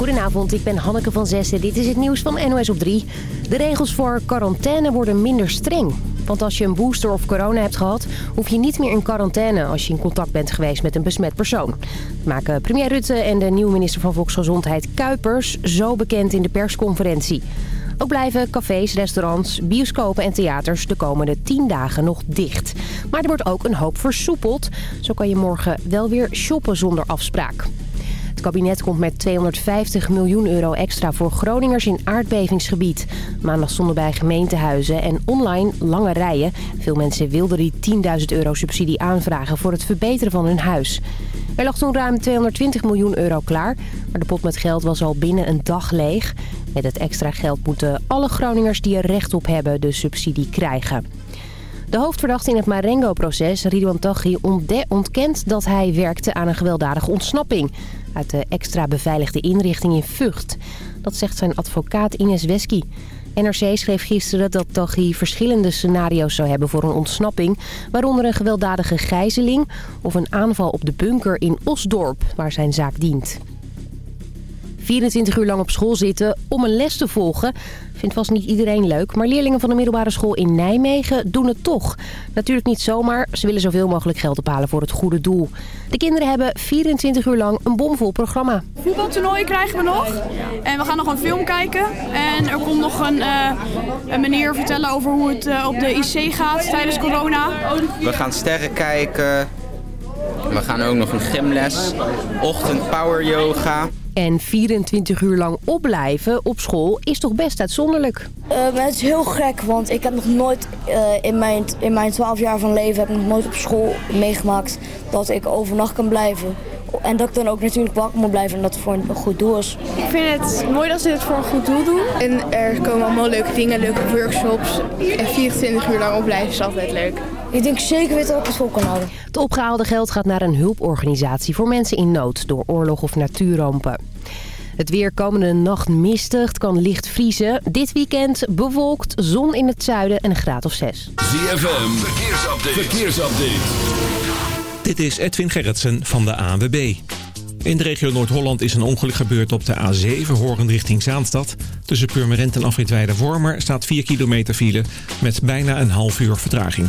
Goedenavond, ik ben Hanneke van Zessen. Dit is het nieuws van NOS op 3. De regels voor quarantaine worden minder streng. Want als je een booster of corona hebt gehad... hoef je niet meer in quarantaine als je in contact bent geweest met een besmet persoon. Dat maken premier Rutte en de nieuwe minister van Volksgezondheid Kuipers... zo bekend in de persconferentie. Ook blijven cafés, restaurants, bioscopen en theaters de komende 10 dagen nog dicht. Maar er wordt ook een hoop versoepeld. Zo kan je morgen wel weer shoppen zonder afspraak. Het kabinet komt met 250 miljoen euro extra voor Groningers in aardbevingsgebied. Maandag stonden bij gemeentehuizen en online lange rijen. Veel mensen wilden die 10.000 euro subsidie aanvragen voor het verbeteren van hun huis. Er lag toen ruim 220 miljoen euro klaar, maar de pot met geld was al binnen een dag leeg. Met het extra geld moeten alle Groningers die er recht op hebben de subsidie krijgen. De hoofdverdachte in het Marengo-proces, Ridwan Taghi, ontkent dat hij werkte aan een gewelddadige ontsnapping uit de extra beveiligde inrichting in Vught. Dat zegt zijn advocaat Ines Wesky. NRC schreef gisteren dat Taghi verschillende scenario's zou hebben voor een ontsnapping... waaronder een gewelddadige gijzeling of een aanval op de bunker in Osdorp, waar zijn zaak dient. 24 uur lang op school zitten om een les te volgen. Vindt vast niet iedereen leuk, maar leerlingen van de middelbare school in Nijmegen doen het toch. Natuurlijk niet zomaar, ze willen zoveel mogelijk geld ophalen voor het goede doel. De kinderen hebben 24 uur lang een bomvol programma. Voetbaltoernooi krijgen we nog. En we gaan nog een film kijken. En er komt nog een, uh, een meneer vertellen over hoe het uh, op de IC gaat tijdens corona. We gaan sterren kijken. We gaan ook nog een gymles. Ochtend power yoga. En 24 uur lang opblijven op school is toch best uitzonderlijk? Uh, het is heel gek, want ik heb nog nooit uh, in, mijn, in mijn 12 jaar van leven... heb ik nog nooit op school meegemaakt dat ik overnacht kan blijven. En dat ik dan ook natuurlijk wakker moet blijven en dat het voor een goed doel is. Ik vind het mooi dat ze dit voor een goed doel doen. En er komen allemaal leuke dingen, leuke workshops. En 24 uur lang opblijven is altijd leuk. Ik denk zeker weten dat ik het vol kan houden. Het opgehaalde geld gaat naar een hulporganisatie voor mensen in nood door oorlog of natuurrampen. Het weer komende nacht mistig, het kan licht vriezen. Dit weekend bewolkt, zon in het zuiden en een graad of 6. ZFM, verkeersupdate. verkeersupdate. Dit is Edwin Gerritsen van de ANWB. In de regio Noord-Holland is een ongeluk gebeurd op de A7 horend richting Zaanstad. Tussen Purmerend en Afritweide Wormer staat 4 kilometer file met bijna een half uur vertraging.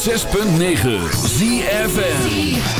106.9 ZFN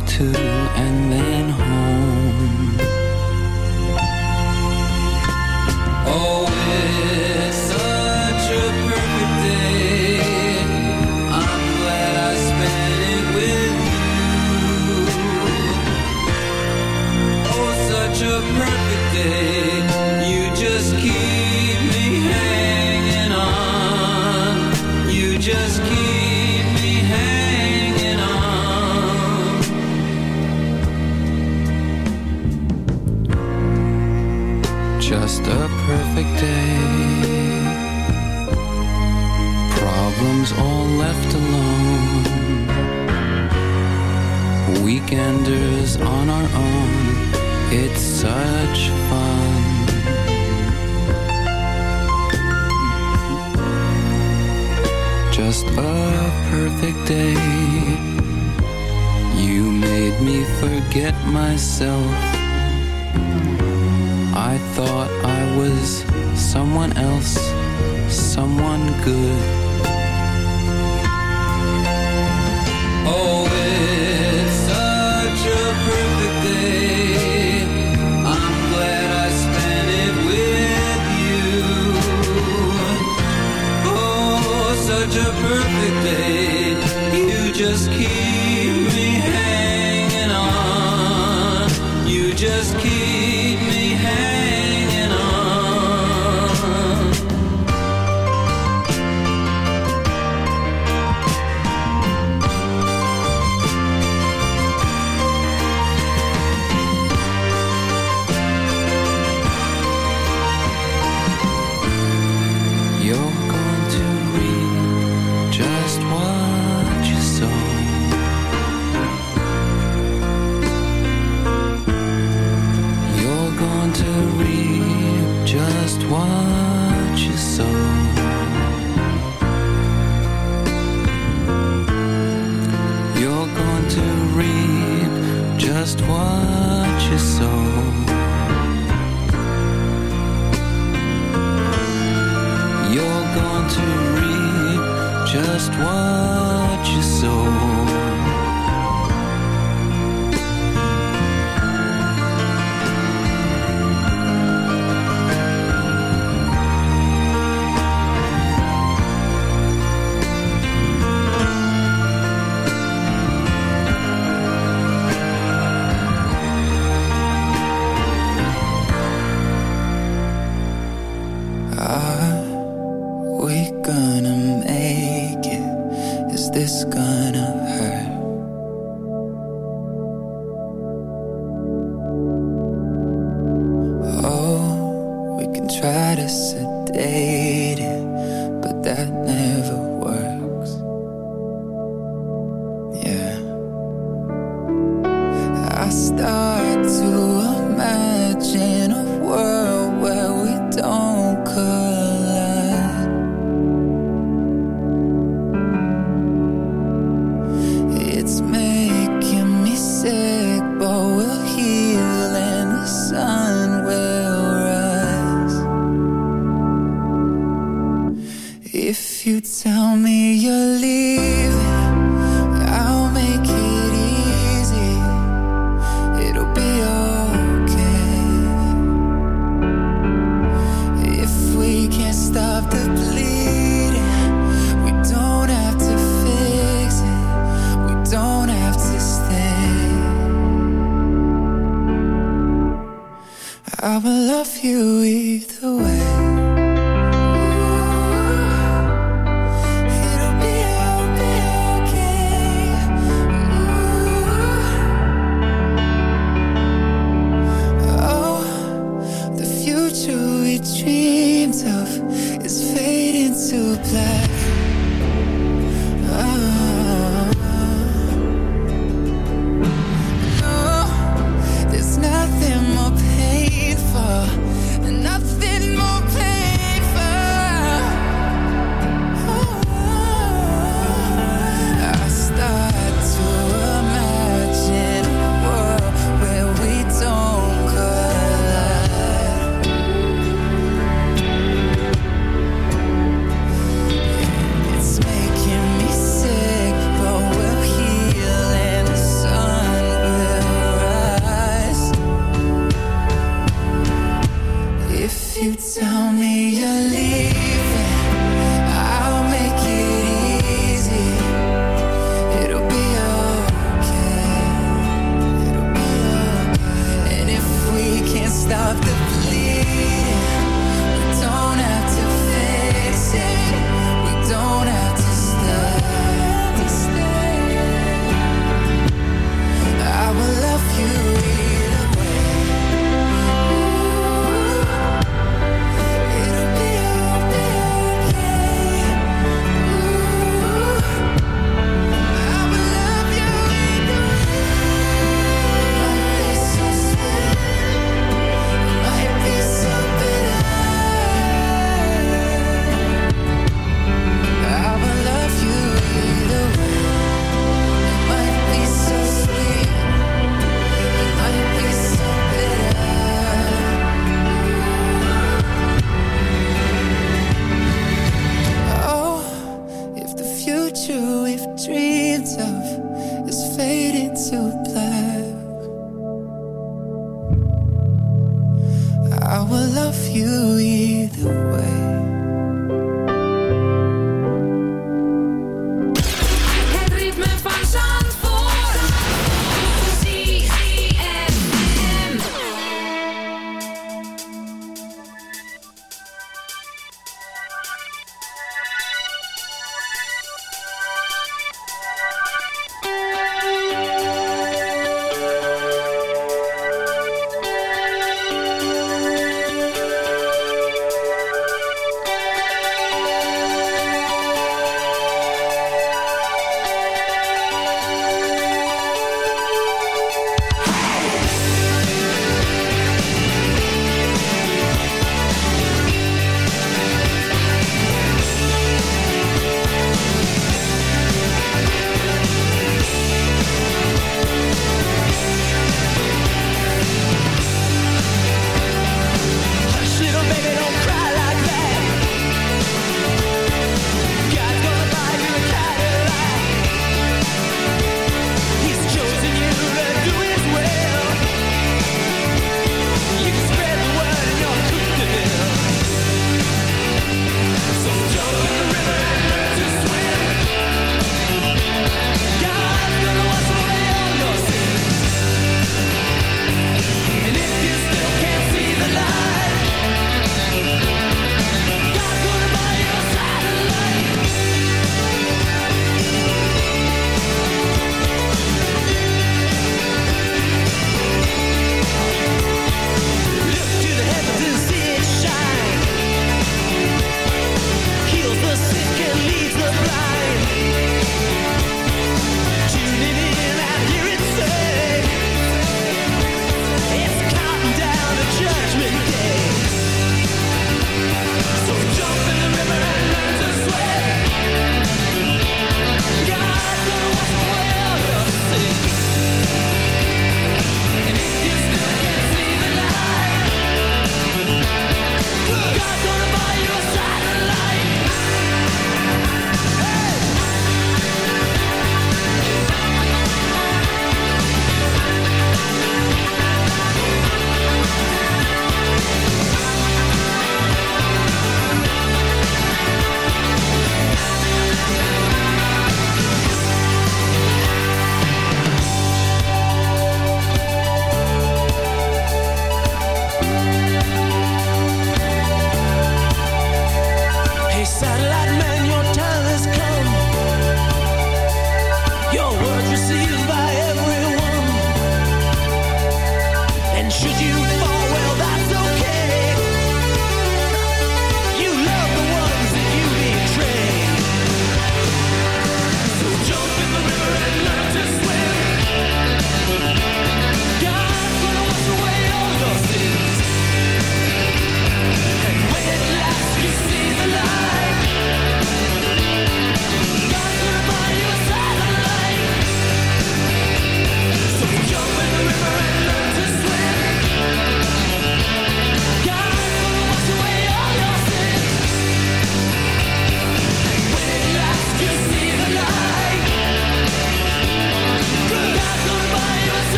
Too, and then home.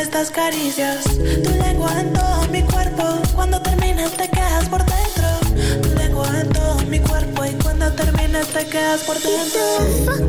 estas caricias. Tu lengua en todo mi cuerpo, cuando terminas te quedas por dentro. Tu lengua en todo mi cuerpo y cuando terminas te quedas por dentro.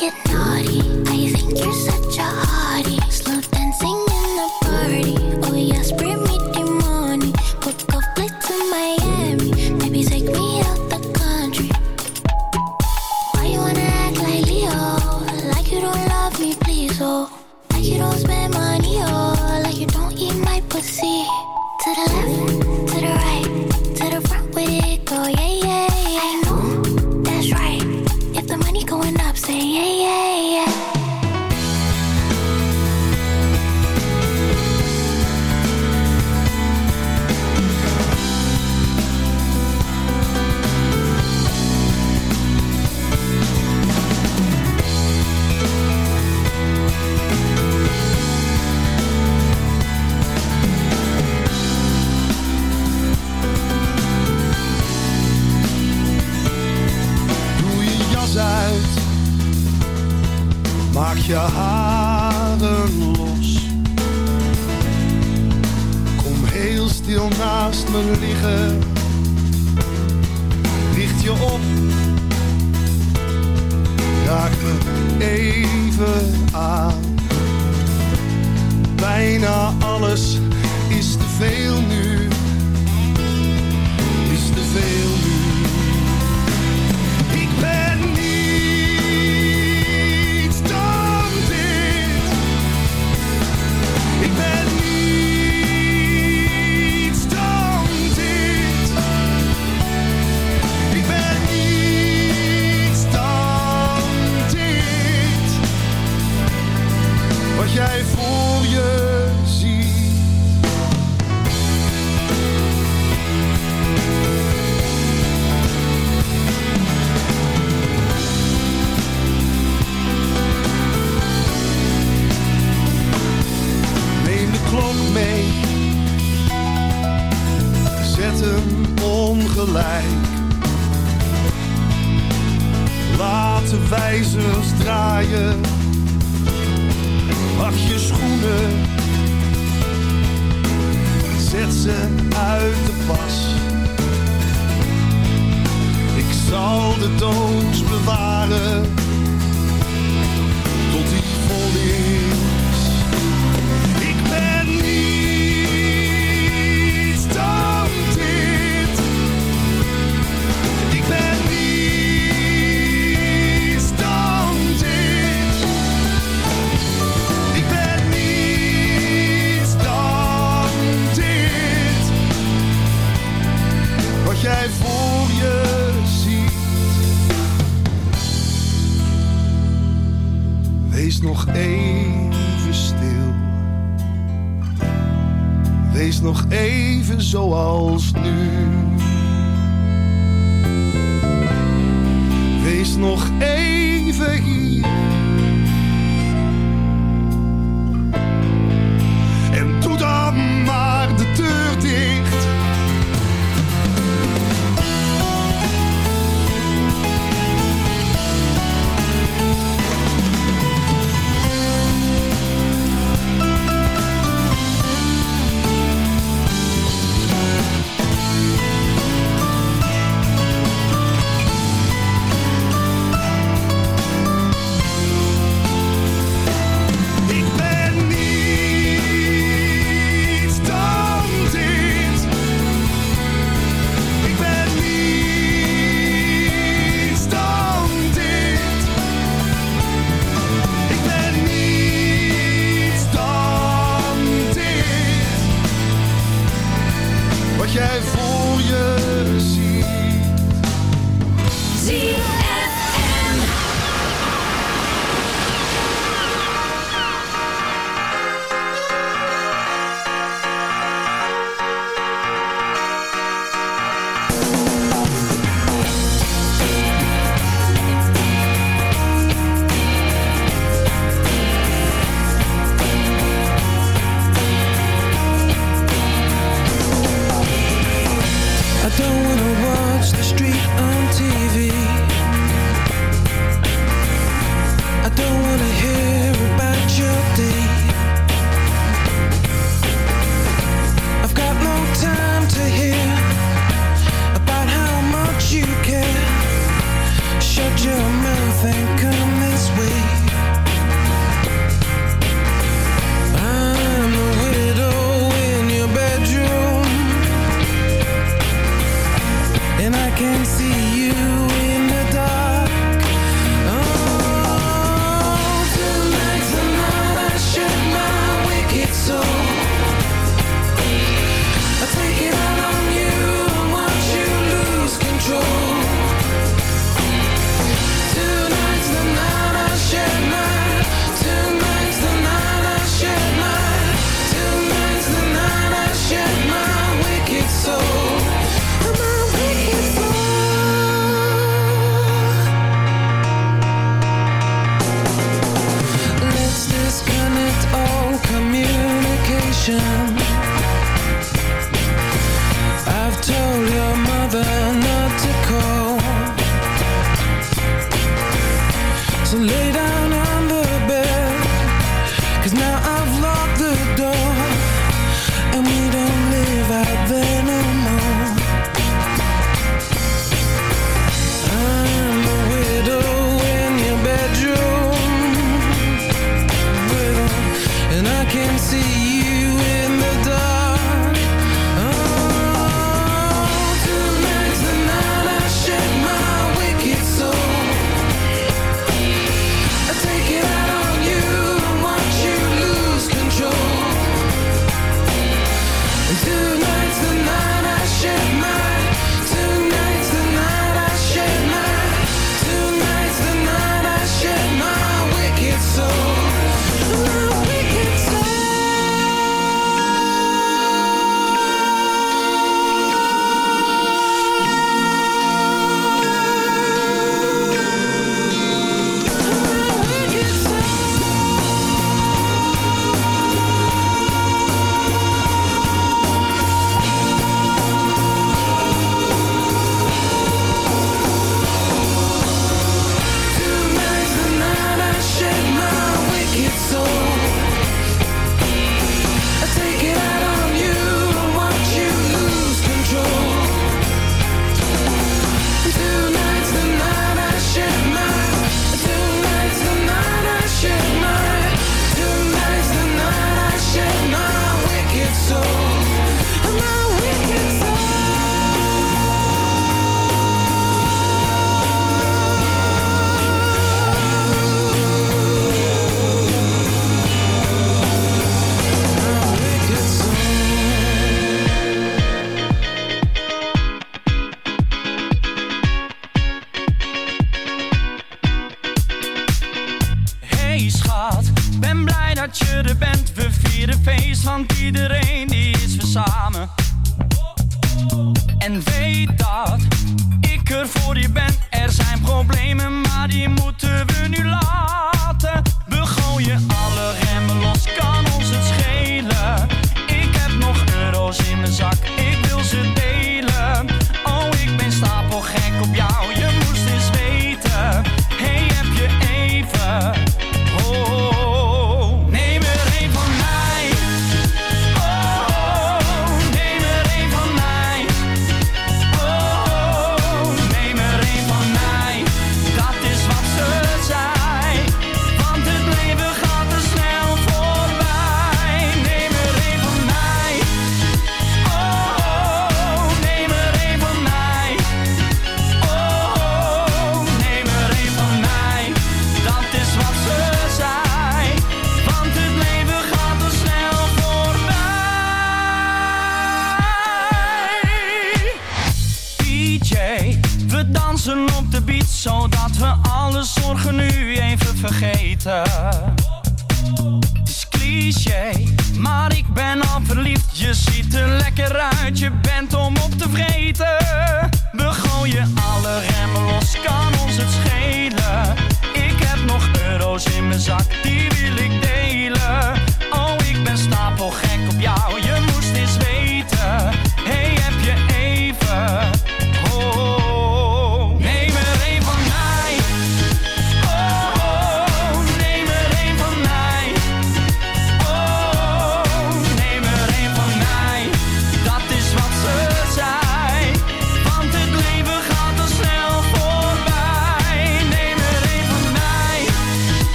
Yeah. jij voor je